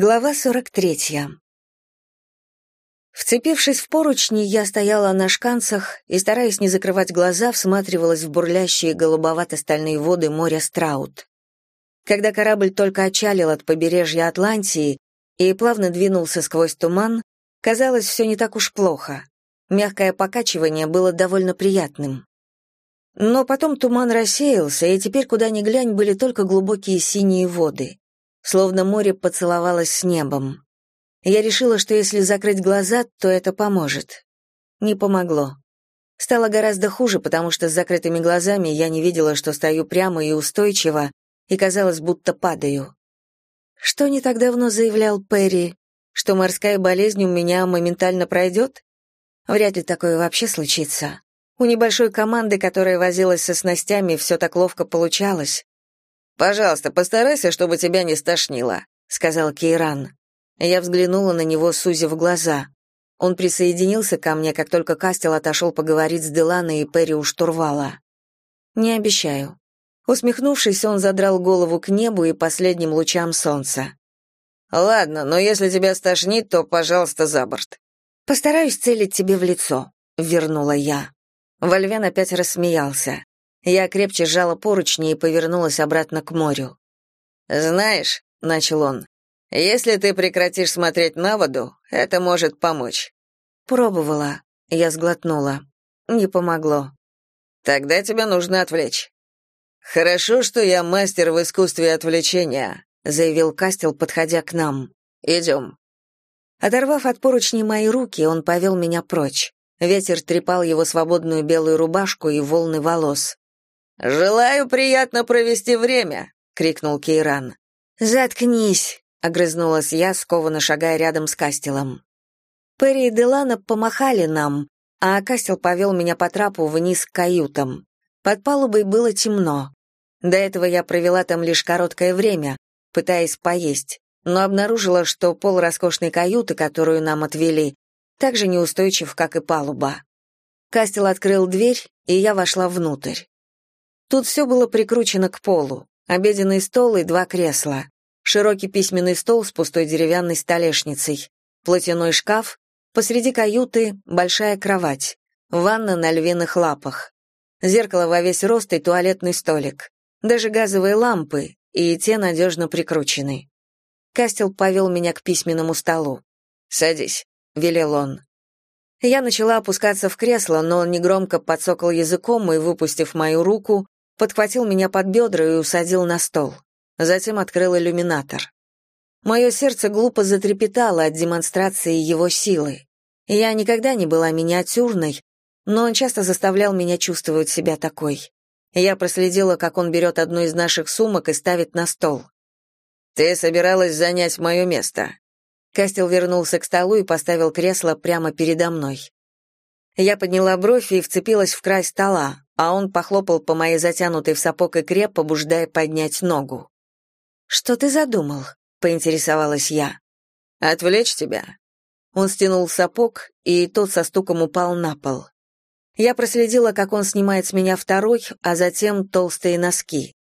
Глава 43. Вцепившись в поручни, я стояла на шканцах и, стараясь не закрывать глаза, всматривалась в бурлящие голубовато-стальные воды моря Страут. Когда корабль только отчалил от побережья Атлантии и плавно двинулся сквозь туман, казалось, все не так уж плохо. Мягкое покачивание было довольно приятным. Но потом туман рассеялся, и теперь, куда ни глянь, были только глубокие синие воды словно море поцеловалось с небом. Я решила, что если закрыть глаза, то это поможет. Не помогло. Стало гораздо хуже, потому что с закрытыми глазами я не видела, что стою прямо и устойчиво, и казалось, будто падаю. Что не так давно заявлял Перри, что морская болезнь у меня моментально пройдет? Вряд ли такое вообще случится. У небольшой команды, которая возилась со снастями, все так ловко получалось. «Пожалуйста, постарайся, чтобы тебя не стошнило», — сказал Кейран. Я взглянула на него, сузив глаза. Он присоединился ко мне, как только Кастел отошел поговорить с Деланой и Перри у штурвала. «Не обещаю». Усмехнувшись, он задрал голову к небу и последним лучам солнца. «Ладно, но если тебя стошнит, то, пожалуйста, за борт». «Постараюсь целить тебе в лицо», — вернула я. Вольвен опять рассмеялся. Я крепче сжала поручни и повернулась обратно к морю. «Знаешь», — начал он, — «если ты прекратишь смотреть на воду, это может помочь». «Пробовала», — я сглотнула. «Не помогло». «Тогда тебя нужно отвлечь». «Хорошо, что я мастер в искусстве отвлечения», — заявил Кастел, подходя к нам. «Идем». Оторвав от поручни мои руки, он повел меня прочь. Ветер трепал его свободную белую рубашку и волны волос. «Желаю приятно провести время!» — крикнул Кейран. «Заткнись!» — огрызнулась я, скованно шагая рядом с Кастелом. Перри и Делана помахали нам, а Кастел повел меня по трапу вниз к каютам. Под палубой было темно. До этого я провела там лишь короткое время, пытаясь поесть, но обнаружила, что пол роскошной каюты, которую нам отвели, так же неустойчив, как и палуба. Кастел открыл дверь, и я вошла внутрь. Тут все было прикручено к полу. Обеденный стол и два кресла. Широкий письменный стол с пустой деревянной столешницей. Платяной шкаф. Посреди каюты большая кровать. Ванна на львиных лапах. Зеркало во весь рост и туалетный столик. Даже газовые лампы, и те надежно прикручены. Кастел повел меня к письменному столу. «Садись», — велел он. Я начала опускаться в кресло, но он негромко подсокал языком и, выпустив мою руку, подхватил меня под бедра и усадил на стол. Затем открыл иллюминатор. Мое сердце глупо затрепетало от демонстрации его силы. Я никогда не была миниатюрной, но он часто заставлял меня чувствовать себя такой. Я проследила, как он берет одну из наших сумок и ставит на стол. «Ты собиралась занять мое место». Кастел вернулся к столу и поставил кресло прямо передо мной. Я подняла бровь и вцепилась в край стола, а он похлопал по моей затянутой в сапог икре, побуждая поднять ногу. «Что ты задумал?» — поинтересовалась я. «Отвлечь тебя». Он стянул сапог, и тот со стуком упал на пол. Я проследила, как он снимает с меня второй, а затем толстые носки.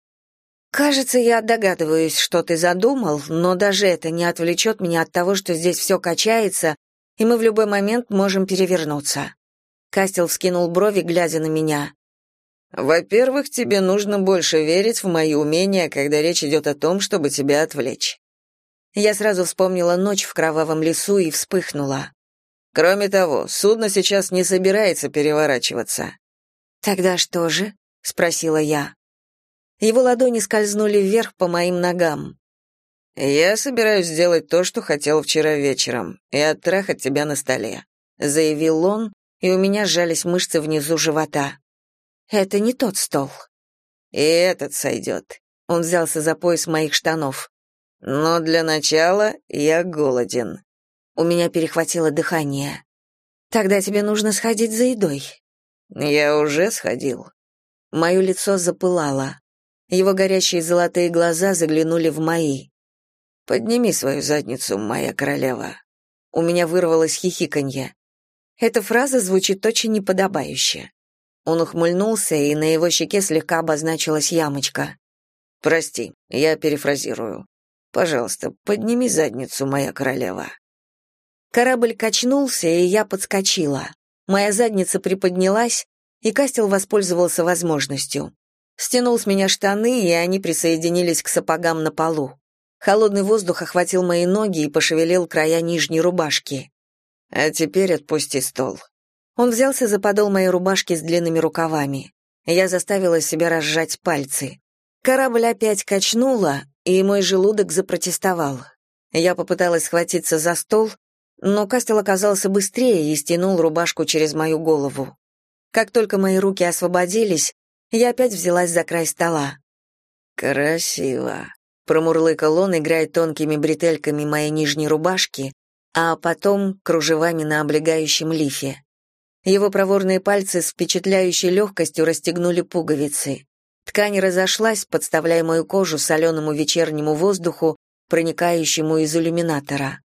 «Кажется, я догадываюсь, что ты задумал, но даже это не отвлечет меня от того, что здесь все качается, и мы в любой момент можем перевернуться. Кастел вскинул брови, глядя на меня. «Во-первых, тебе нужно больше верить в мои умения, когда речь идет о том, чтобы тебя отвлечь». Я сразу вспомнила ночь в кровавом лесу и вспыхнула. «Кроме того, судно сейчас не собирается переворачиваться». «Тогда что же?» — спросила я. Его ладони скользнули вверх по моим ногам. «Я собираюсь сделать то, что хотел вчера вечером, и оттрахать тебя на столе», — заявил он, и у меня сжались мышцы внизу живота. Это не тот стол. И этот сойдет. Он взялся за пояс моих штанов. Но для начала я голоден. У меня перехватило дыхание. Тогда тебе нужно сходить за едой. Я уже сходил. Мое лицо запылало. Его горящие золотые глаза заглянули в мои. Подними свою задницу, моя королева. У меня вырвалось хихиканье. Эта фраза звучит очень неподобающе. Он ухмыльнулся, и на его щеке слегка обозначилась ямочка. «Прости, я перефразирую. Пожалуйста, подними задницу, моя королева». Корабль качнулся, и я подскочила. Моя задница приподнялась, и Кастел воспользовался возможностью. Стянул с меня штаны, и они присоединились к сапогам на полу. Холодный воздух охватил мои ноги и пошевелил края нижней рубашки. «А теперь отпусти стол». Он взялся за подол моей рубашки с длинными рукавами. Я заставила себя разжать пальцы. Корабль опять качнула, и мой желудок запротестовал. Я попыталась схватиться за стол, но Кастел оказался быстрее и стянул рубашку через мою голову. Как только мои руки освободились, я опять взялась за край стола. «Красиво», — промурлыкал он, играя тонкими бретельками моей нижней рубашки, а потом кружевами на облегающем лифе. Его проворные пальцы с впечатляющей легкостью расстегнули пуговицы. Ткань разошлась, подставляя мою кожу соленому вечернему воздуху, проникающему из иллюминатора.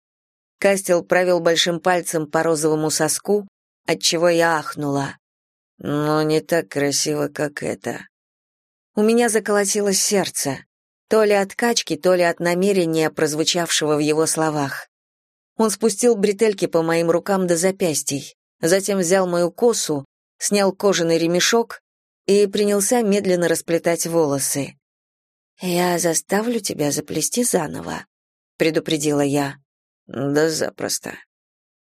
Кастел провел большим пальцем по розовому соску, отчего я ахнула. «Но не так красиво, как это». У меня заколотилось сердце, то ли от качки, то ли от намерения, прозвучавшего в его словах. Он спустил бретельки по моим рукам до запястий, затем взял мою косу, снял кожаный ремешок и принялся медленно расплетать волосы. «Я заставлю тебя заплести заново», — предупредила я. Да запросто.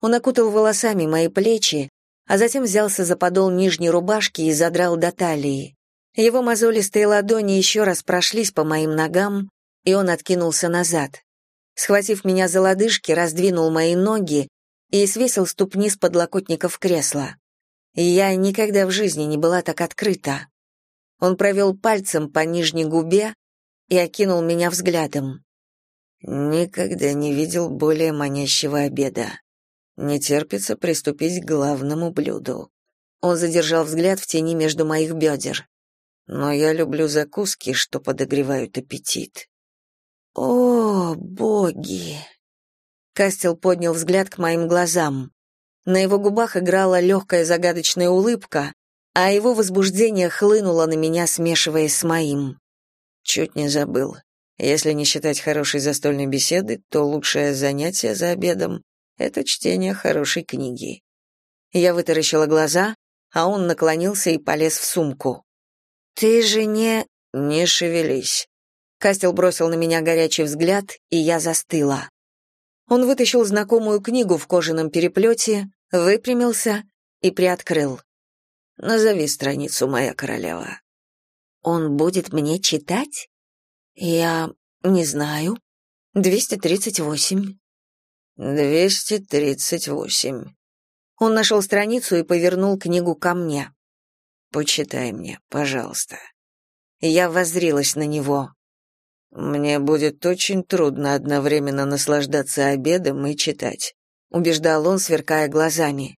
Он окутал волосами мои плечи, а затем взялся за подол нижней рубашки и задрал до талии. Его мозолистые ладони еще раз прошлись по моим ногам, и он откинулся назад. Схватив меня за лодыжки, раздвинул мои ноги и свесил ступни с подлокотников кресла. Я никогда в жизни не была так открыта. Он провел пальцем по нижней губе и окинул меня взглядом. Никогда не видел более манящего обеда. Не терпится приступить к главному блюду. Он задержал взгляд в тени между моих бедер. Но я люблю закуски, что подогревают аппетит. О, боги! Кастел поднял взгляд к моим глазам. На его губах играла легкая загадочная улыбка, а его возбуждение хлынуло на меня, смешиваясь с моим. Чуть не забыл. Если не считать хорошей застольной беседы, то лучшее занятие за обедом — это чтение хорошей книги. Я вытаращила глаза, а он наклонился и полез в сумку. «Ты же не...» «Не шевелись». Кастел бросил на меня горячий взгляд, и я застыла. Он вытащил знакомую книгу в кожаном переплете, выпрямился и приоткрыл. «Назови страницу, моя королева». «Он будет мне читать?» Я не знаю. 238. 238. Он нашел страницу и повернул книгу ко мне. Почитай мне, пожалуйста. Я воззрилась на него. Мне будет очень трудно одновременно наслаждаться обедом и читать, убеждал он, сверкая глазами.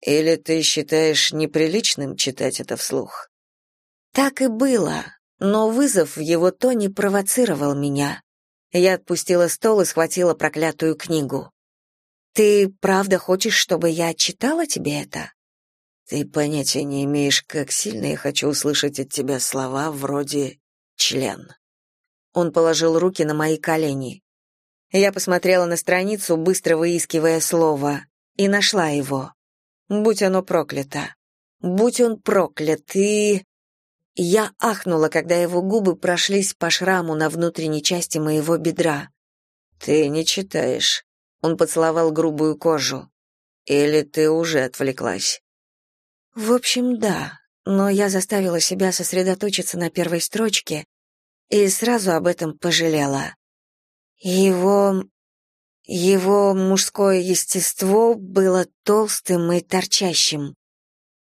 Или ты считаешь неприличным читать это вслух? Так и было. Но вызов в его тоне провоцировал меня. Я отпустила стол и схватила проклятую книгу. «Ты правда хочешь, чтобы я читала тебе это?» «Ты понятия не имеешь, как сильно я хочу услышать от тебя слова вроде «член». Он положил руки на мои колени. Я посмотрела на страницу, быстро выискивая слово, и нашла его. Будь оно проклято. Будь он проклят, и... Я ахнула, когда его губы прошлись по шраму на внутренней части моего бедра. «Ты не читаешь». Он поцеловал грубую кожу. «Или ты уже отвлеклась?» «В общем, да, но я заставила себя сосредоточиться на первой строчке и сразу об этом пожалела. Его... его мужское естество было толстым и торчащим.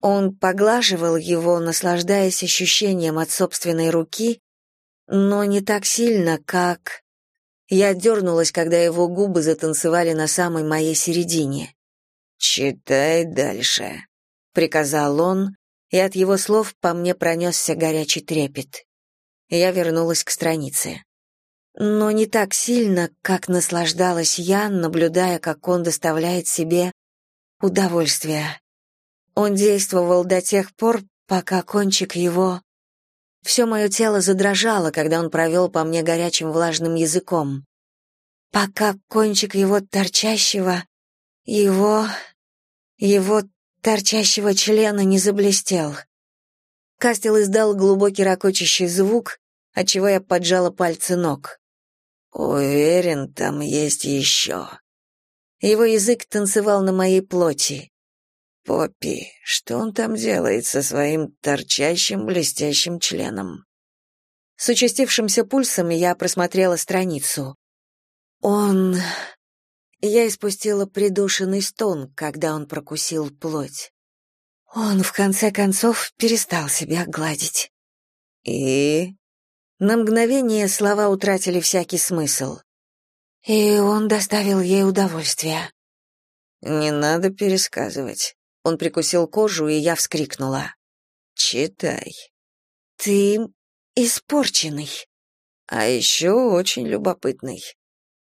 Он поглаживал его, наслаждаясь ощущением от собственной руки, но не так сильно, как... Я дернулась, когда его губы затанцевали на самой моей середине. «Читай дальше», — приказал он, и от его слов по мне пронесся горячий трепет. Я вернулась к странице. Но не так сильно, как наслаждалась я, наблюдая, как он доставляет себе удовольствие. Он действовал до тех пор, пока кончик его... Все мое тело задрожало, когда он провел по мне горячим влажным языком. пока кончик его торчащего, его... его торчащего члена не заблестел. Кастел издал глубокий ракочащий звук, отчего я поджала пальцы ног. «Уверен, там есть еще». Его язык танцевал на моей плоти. «Поппи, что он там делает со своим торчащим блестящим членом?» С участившимся пульсом я просмотрела страницу. Он... Я испустила придушенный стон, когда он прокусил плоть. Он, в конце концов, перестал себя гладить. И... На мгновение слова утратили всякий смысл. И он доставил ей удовольствие. «Не надо пересказывать». Он прикусил кожу, и я вскрикнула. «Читай». «Ты испорченный». «А еще очень любопытный.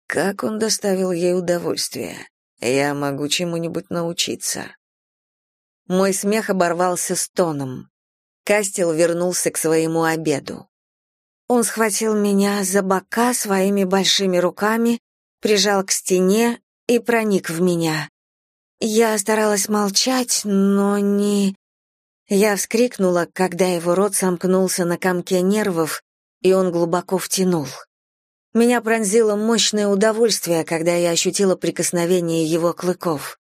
Как он доставил ей удовольствие? Я могу чему-нибудь научиться». Мой смех оборвался стоном. Кастел вернулся к своему обеду. Он схватил меня за бока своими большими руками, прижал к стене и проник в меня. Я старалась молчать, но не... Я вскрикнула, когда его рот сомкнулся на комке нервов, и он глубоко втянул. Меня пронзило мощное удовольствие, когда я ощутила прикосновение его клыков.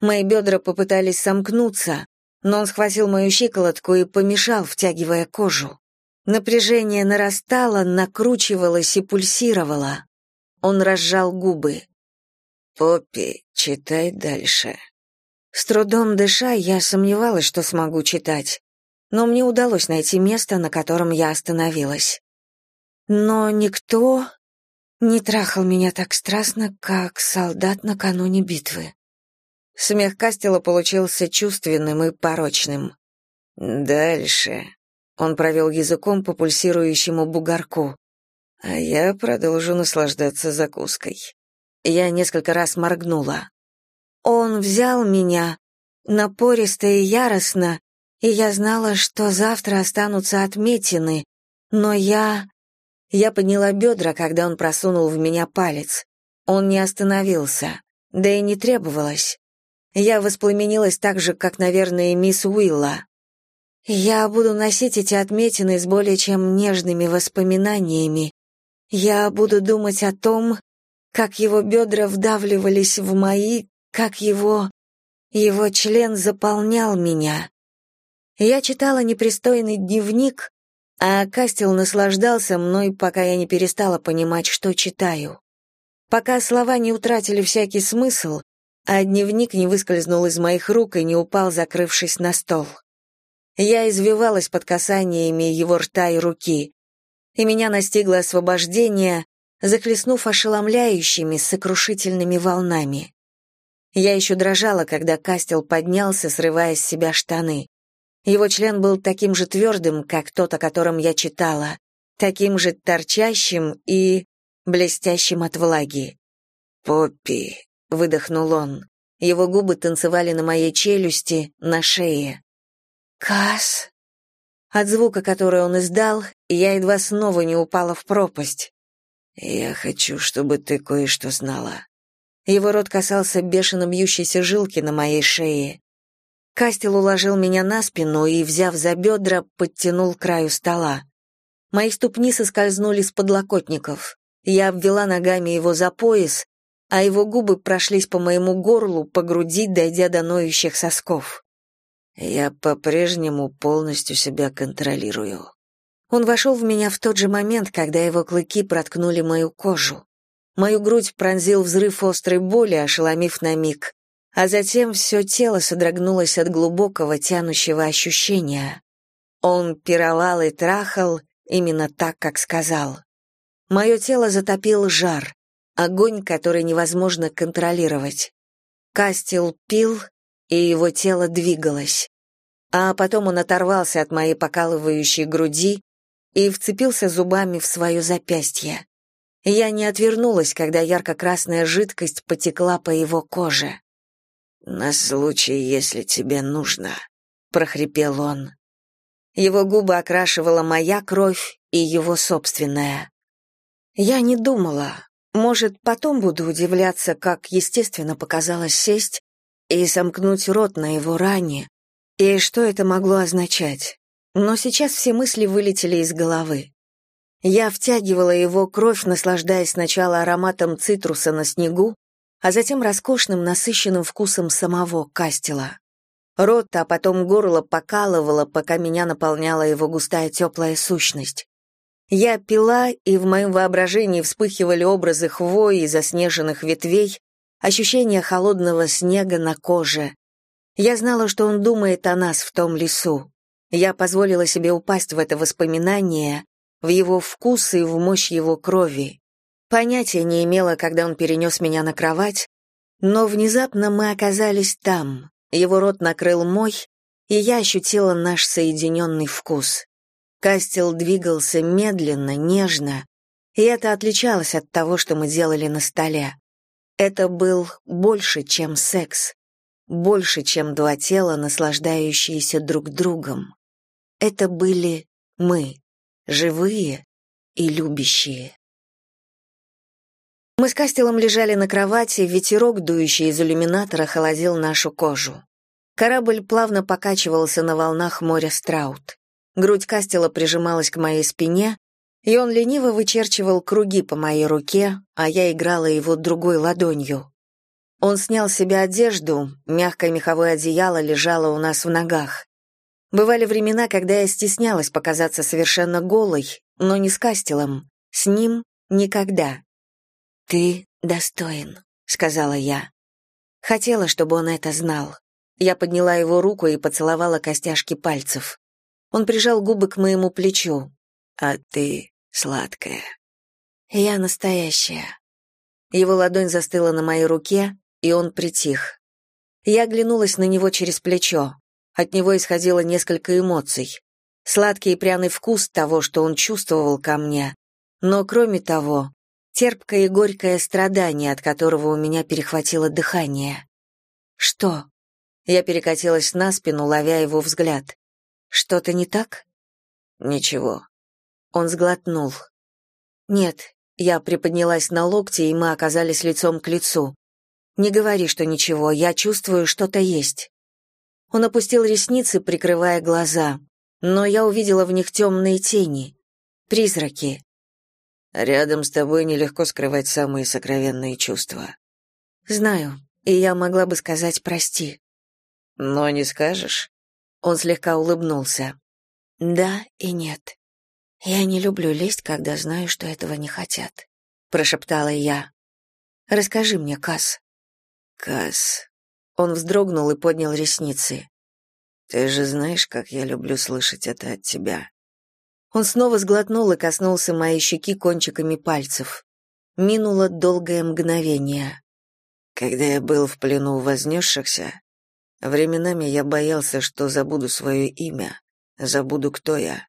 Мои бедра попытались сомкнуться, но он схватил мою щиколотку и помешал, втягивая кожу. Напряжение нарастало, накручивалось и пульсировало. Он разжал губы. «Поппи, читай дальше». С трудом дыша, я сомневалась, что смогу читать, но мне удалось найти место, на котором я остановилась. Но никто не трахал меня так страстно, как солдат накануне битвы. Смех Кастела получился чувственным и порочным. «Дальше», он провел языком по пульсирующему бугорку. А я продолжу наслаждаться закуской. Я несколько раз моргнула. Он взял меня, напористо и яростно, и я знала, что завтра останутся отметины, но я... Я подняла бедра, когда он просунул в меня палец. Он не остановился, да и не требовалось. Я воспламенилась так же, как, наверное, мисс Уилла. Я буду носить эти отметины с более чем нежными воспоминаниями. Я буду думать о том, как его бедра вдавливались в мои, как его... его член заполнял меня. Я читала непристойный дневник, а Кастел наслаждался мной, пока я не перестала понимать, что читаю. Пока слова не утратили всякий смысл, а дневник не выскользнул из моих рук и не упал, закрывшись на стол. Я извивалась под касаниями его рта и руки, и меня настигло освобождение, захлестнув ошеломляющими, сокрушительными волнами. Я еще дрожала, когда Кастел поднялся, срывая с себя штаны. Его член был таким же твердым, как тот, о котором я читала, таким же торчащим и блестящим от влаги. «Поппи», — выдохнул он. Его губы танцевали на моей челюсти, на шее. «Кас!» От звука, который он издал, я едва снова не упала в пропасть. «Я хочу, чтобы ты кое-что знала». Его рот касался бешено бьющейся жилки на моей шее. Кастел уложил меня на спину и, взяв за бедра, подтянул к краю стола. Мои ступни соскользнули с подлокотников. Я обвела ногами его за пояс, а его губы прошлись по моему горлу, по груди, дойдя до ноющих сосков. Я по-прежнему полностью себя контролирую. Он вошел в меня в тот же момент, когда его клыки проткнули мою кожу. Мою грудь пронзил взрыв острой боли, ошеломив на миг, а затем все тело содрогнулось от глубокого тянущего ощущения. Он пировал и трахал именно так, как сказал. Мое тело затопил жар, огонь, который невозможно контролировать. Кастил пил, и его тело двигалось. А потом он оторвался от моей покалывающей груди и вцепился зубами в свое запястье. Я не отвернулась, когда ярко-красная жидкость потекла по его коже. «На случай, если тебе нужно», — прохрипел он. Его губы окрашивала моя кровь и его собственная. Я не думала, Может, потом буду удивляться, как естественно показалось сесть и сомкнуть рот на его ране, и что это могло означать. Но сейчас все мысли вылетели из головы. Я втягивала его кровь, наслаждаясь сначала ароматом цитруса на снегу, а затем роскошным насыщенным вкусом самого кастила. Рот, а потом горло покалывало, пока меня наполняла его густая теплая сущность. Я пила, и в моем воображении вспыхивали образы хвои и заснеженных ветвей, ощущение холодного снега на коже. Я знала, что он думает о нас в том лесу. Я позволила себе упасть в это воспоминание, в его вкус и в мощь его крови. Понятия не имела, когда он перенес меня на кровать, но внезапно мы оказались там. Его рот накрыл мой, и я ощутила наш соединенный вкус. Кастел двигался медленно, нежно, и это отличалось от того, что мы делали на столе. Это был больше, чем секс, больше, чем два тела, наслаждающиеся друг другом. Это были мы живые и любящие. Мы с Кастелом лежали на кровати, ветерок, дующий из иллюминатора, холодил нашу кожу. Корабль плавно покачивался на волнах моря Страут. Грудь Кастела прижималась к моей спине, и он лениво вычерчивал круги по моей руке, а я играла его другой ладонью. Он снял с себя одежду, мягкое меховое одеяло лежало у нас в ногах. Бывали времена, когда я стеснялась показаться совершенно голой, но не с Кастелом. С ним никогда. «Ты достоин», — сказала я. Хотела, чтобы он это знал. Я подняла его руку и поцеловала костяшки пальцев. Он прижал губы к моему плечу. «А ты сладкая». «Я настоящая». Его ладонь застыла на моей руке, и он притих. Я оглянулась на него через плечо. От него исходило несколько эмоций. Сладкий и пряный вкус того, что он чувствовал ко мне, но, кроме того, терпкое и горькое страдание, от которого у меня перехватило дыхание. «Что?» Я перекатилась на спину, ловя его взгляд. «Что-то не так?» «Ничего». Он сглотнул. «Нет». Я приподнялась на локте, и мы оказались лицом к лицу. «Не говори, что ничего, я чувствую, что-то есть». Он опустил ресницы, прикрывая глаза, но я увидела в них темные тени, призраки. Рядом с тобой нелегко скрывать самые сокровенные чувства. Знаю, и я могла бы сказать «прости». Но не скажешь? Он слегка улыбнулся. Да и нет. Я не люблю лезть, когда знаю, что этого не хотят, прошептала я. Расскажи мне, Кас. Кас. Он вздрогнул и поднял ресницы. Ты же знаешь, как я люблю слышать это от тебя. Он снова сглотнул и коснулся моей щеки кончиками пальцев. Минуло долгое мгновение. Когда я был в плену у вознесшихся, временами я боялся, что забуду свое имя, забуду, кто я.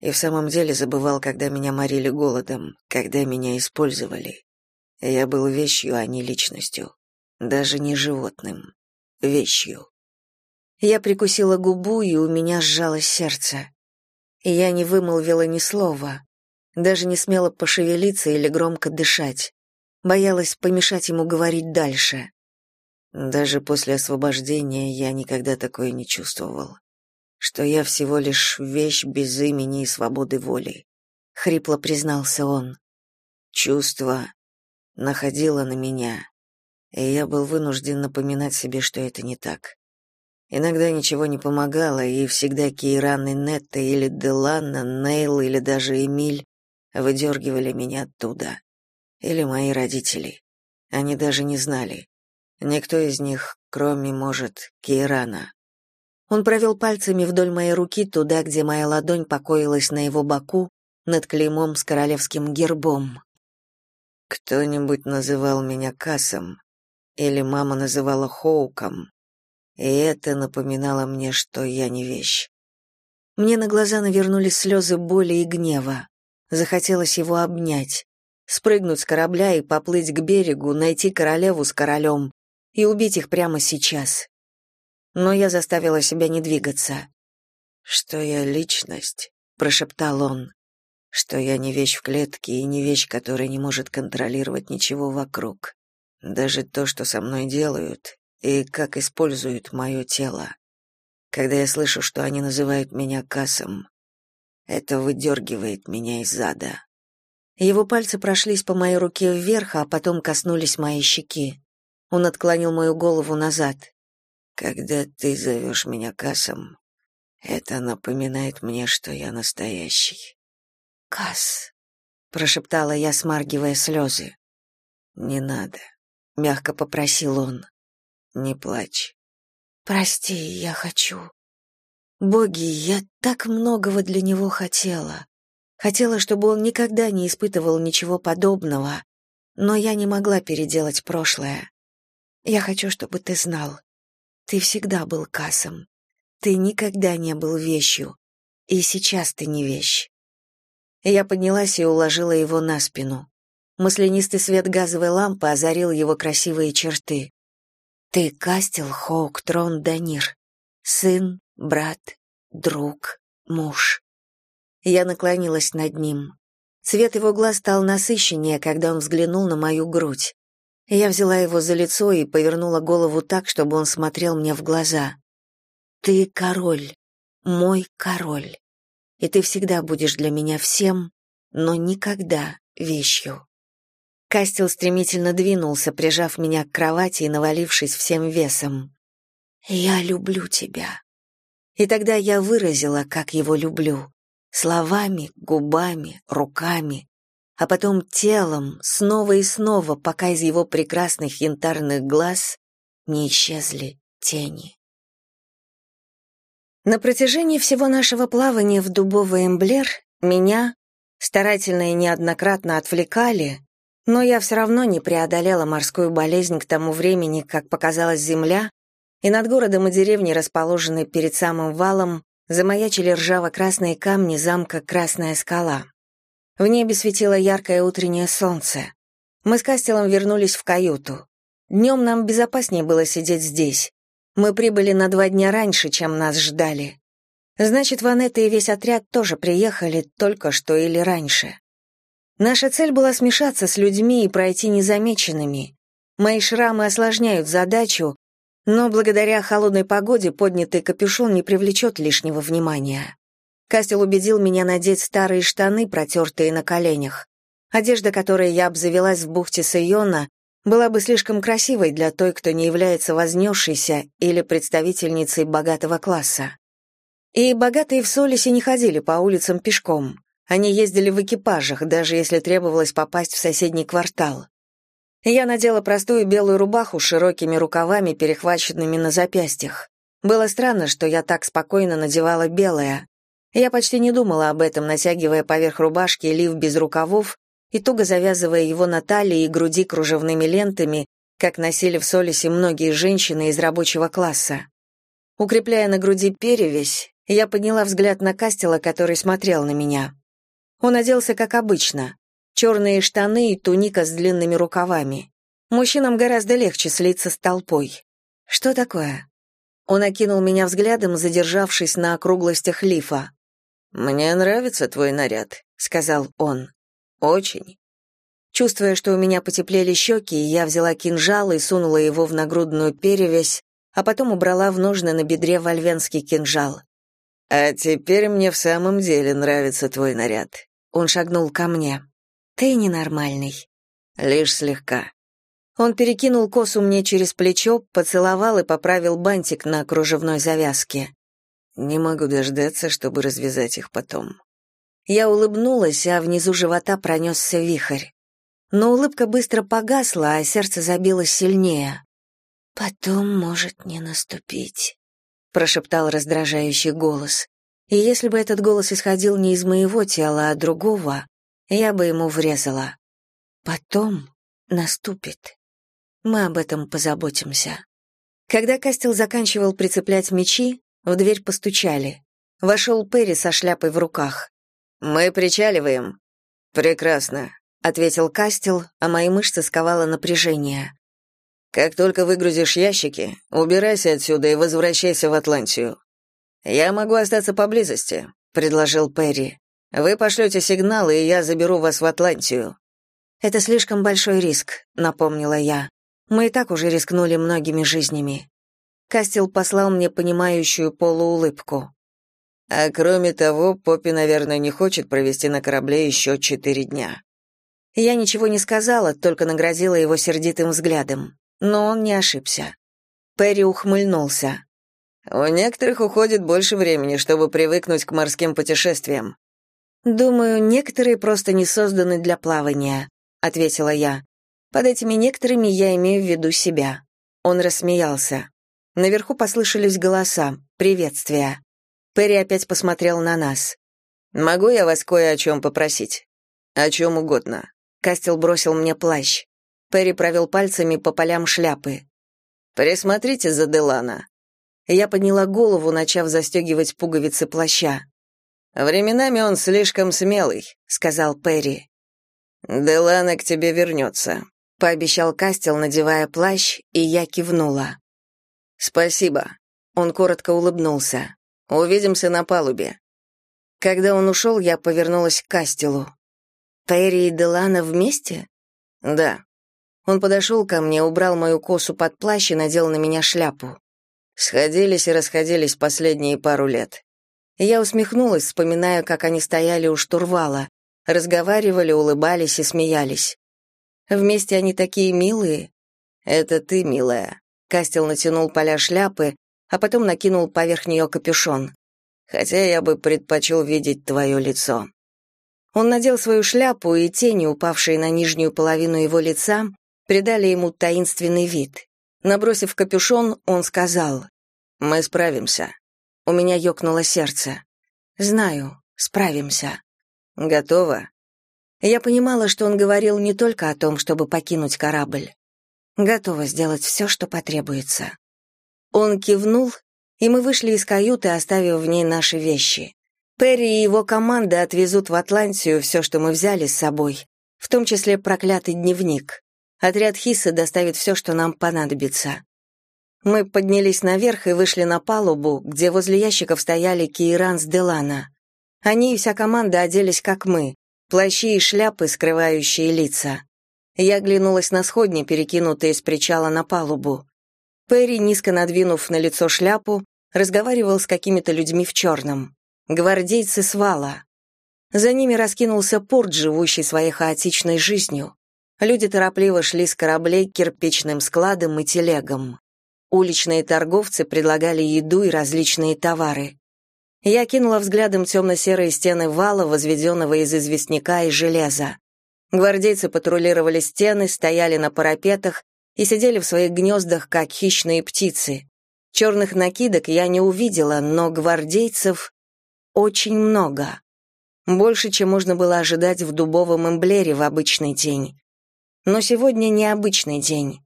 И в самом деле забывал, когда меня морили голодом, когда меня использовали. Я был вещью, а не личностью даже не животным, вещью. Я прикусила губу, и у меня сжалось сердце. Я не вымолвила ни слова, даже не смела пошевелиться или громко дышать. Боялась помешать ему говорить дальше. Даже после освобождения я никогда такое не чувствовал. Что я всего лишь вещь без имени и свободы воли. Хрипло признался он. Чувство находило на меня, и я был вынужден напоминать себе, что это не так. Иногда ничего не помогало, и всегда Кейран и Нетта или Деланна, Нейл или даже Эмиль выдергивали меня оттуда. Или мои родители. Они даже не знали. Никто из них, кроме, может, Кейрана. Он провел пальцами вдоль моей руки туда, где моя ладонь покоилась на его боку, над клеймом с королевским гербом. Кто-нибудь называл меня Касом, или мама называла Хоуком, и это напоминало мне, что я не вещь. Мне на глаза навернулись слезы боли и гнева. Захотелось его обнять, спрыгнуть с корабля и поплыть к берегу, найти королеву с королем и убить их прямо сейчас. Но я заставила себя не двигаться. «Что я личность?» — прошептал он. что я не вещь в клетке и не вещь, которая не может контролировать ничего вокруг. Даже то, что со мной делают, и как используют мое тело. Когда я слышу, что они называют меня Касом, это выдергивает меня из ада. Его пальцы прошлись по моей руке вверх, а потом коснулись моей щеки. Он отклонил мою голову назад. Когда ты зовешь меня Касом, это напоминает мне, что я настоящий. Кас, прошептала я, смаргивая слезы. Не надо, мягко попросил он. Не плачь. Прости, я хочу. Боги, я так многого для него хотела. Хотела, чтобы он никогда не испытывал ничего подобного, но я не могла переделать прошлое. Я хочу, чтобы ты знал. Ты всегда был кассом. Ты никогда не был вещью. И сейчас ты не вещь. Я поднялась и уложила его на спину. Маслянистый свет газовой лампы озарил его красивые черты. Ты Кастел Хоук Трон Данир. Сын, брат, друг, муж. Я наклонилась над ним. Цвет его глаз стал насыщеннее, когда он взглянул на мою грудь. Я взяла его за лицо и повернула голову так, чтобы он смотрел мне в глаза. «Ты король, мой король, и ты всегда будешь для меня всем, но никогда вещью». Кастел стремительно двинулся, прижав меня к кровати и навалившись всем весом. «Я люблю тебя». И тогда я выразила, как его люблю. Словами, губами, руками, а потом телом, снова и снова, пока из его прекрасных янтарных глаз не исчезли тени. На протяжении всего нашего плавания в дубовый эмблер меня старательно и неоднократно отвлекали, но я все равно не преодолела морскую болезнь к тому времени, как показалась земля, и над городом и деревней, расположенной перед самым валом, замаячили ржаво-красные камни замка Красная скала. В небе светило яркое утреннее солнце. Мы с Кастелом вернулись в каюту. Днем нам безопаснее было сидеть здесь. Мы прибыли на два дня раньше, чем нас ждали. Значит, Ванетта и весь отряд тоже приехали только что или раньше. Наша цель была смешаться с людьми и пройти незамеченными. Мои шрамы осложняют задачу, но благодаря холодной погоде поднятый капюшон не привлечет лишнего внимания. Кастел убедил меня надеть старые штаны, протертые на коленях. Одежда, которой я обзавелась в бухте Сайона, была бы слишком красивой для той, кто не является вознесшейся или представительницей богатого класса. И богатые в Солисе не ходили по улицам пешком. Они ездили в экипажах, даже если требовалось попасть в соседний квартал. Я надела простую белую рубаху с широкими рукавами, перехваченными на запястьях. Было странно, что я так спокойно надевала белое, я почти не думала об этом, натягивая поверх рубашки лиф без рукавов и туго завязывая его на талии и груди кружевными лентами, как носили в Солисе многие женщины из рабочего класса. Укрепляя на груди перевязь, я подняла взгляд на Кастела, который смотрел на меня. Он оделся как обычно. Черные штаны и туника с длинными рукавами. Мужчинам гораздо легче слиться с толпой. Что такое? Он окинул меня взглядом, задержавшись на округлостях лифа. «Мне нравится твой наряд», — сказал он. «Очень». Чувствуя, что у меня потеплели щеки, я взяла кинжал и сунула его в нагрудную перевязь, а потом убрала в ножны на бедре вольвенский кинжал. «А теперь мне в самом деле нравится твой наряд». Он шагнул ко мне. «Ты ненормальный». «Лишь слегка». Он перекинул косу мне через плечо, поцеловал и поправил бантик на кружевной завязке. Не могу дождаться, чтобы развязать их потом. Я улыбнулась, а внизу живота пронесся вихрь. Но улыбка быстро погасла, а сердце забилось сильнее. «Потом может не наступить», — прошептал раздражающий голос. И если бы этот голос исходил не из моего тела, а другого, я бы ему врезала. «Потом наступит. Мы об этом позаботимся». Когда Кастел заканчивал прицеплять мечи, в дверь постучали. Вошел Перри со шляпой в руках. «Мы причаливаем». «Прекрасно», — ответил Кастел, а мои мышцы сковало напряжение. «Как только выгрузишь ящики, убирайся отсюда и возвращайся в Атлантию». «Я могу остаться поблизости», — предложил Перри. Вы пошлете сигнал, и я заберу вас в Атлантию». «Это слишком большой риск», — напомнила я. «Мы и так уже рискнули многими жизнями». Кастел послал мне понимающую полуулыбку. «А кроме того, Поппи, наверное, не хочет провести на корабле еще четыре дня». Я ничего не сказала, только наградила его сердитым взглядом. Но он не ошибся. Перри ухмыльнулся. «У некоторых уходит больше времени, чтобы привыкнуть к морским путешествиям». «Думаю, некоторые просто не созданы для плавания», — ответила я. «Под этими некоторыми я имею в виду себя». Он рассмеялся. Наверху послышались голоса, приветствия. Перри опять посмотрел на нас. «Могу я вас кое о чем попросить?» «О чем угодно». Кастел бросил мне плащ. Перри провел пальцами по полям шляпы. «Присмотрите за Делана». Я подняла голову, начав застегивать пуговицы плаща. «Временами он слишком смелый», — сказал Перри. «Делана к тебе вернется», — пообещал Кастел, надевая плащ, и я кивнула. «Спасибо». Он коротко улыбнулся. «Увидимся на палубе». Когда он ушел, я повернулась к Кастелу. Перри и Делана вместе? Да. Он подошел ко мне, убрал мою косу под плащ и надел на меня шляпу. Сходились и расходились последние пару лет. Я усмехнулась, вспоминая, как они стояли у штурвала, разговаривали, улыбались и смеялись. Вместе они такие милые. Это ты, милая. Кастел натянул поля шляпы, а потом накинул поверх нее капюшон. Хотя я бы предпочел видеть твое лицо. Он надел свою шляпу, и тени, упавшие на нижнюю половину его лица, придали ему таинственный вид. Набросив капюшон, он сказал, «Мы справимся». У меня ёкнуло сердце. «Знаю, справимся». «Готово?» Я понимала, что он говорил не только о том, чтобы покинуть корабль. Готова сделать все, что потребуется. Он кивнул, и мы вышли из каюты, оставив в ней наши вещи. Перри и его команда отвезут в Атлантию все, что мы взяли с собой, в том числе проклятый дневник. Отряд Хисса доставит все, что нам понадобится. Мы поднялись наверх и вышли на палубу, где возле ящиков стояли Кииран с Делана. Они и вся команда оделись, как мы, плащи и шляпы, скрывающие лица. Я оглянулась на сходни, перекинутые с причала на палубу. Перри, низко надвинув на лицо шляпу, разговаривал с какими-то людьми в черном гвардейцы свала. За ними раскинулся порт, живущий своей хаотичной жизнью. Люди торопливо шли с кораблей к кирпичным складам и телегам. Уличные торговцы предлагали еду и различные товары. Я кинула взглядом темно-серые стены вала, возведенного из известняка и железа. Гвардейцы патрулировали стены, стояли на парапетах и сидели в своих гнездах, как хищные птицы. Черных накидок я не увидела, но гвардейцев очень много. Больше, чем можно было ожидать в дубовом эмблере в обычный день. Но сегодня необычный день.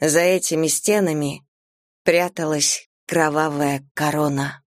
За этими стенами пряталась кровавая корона.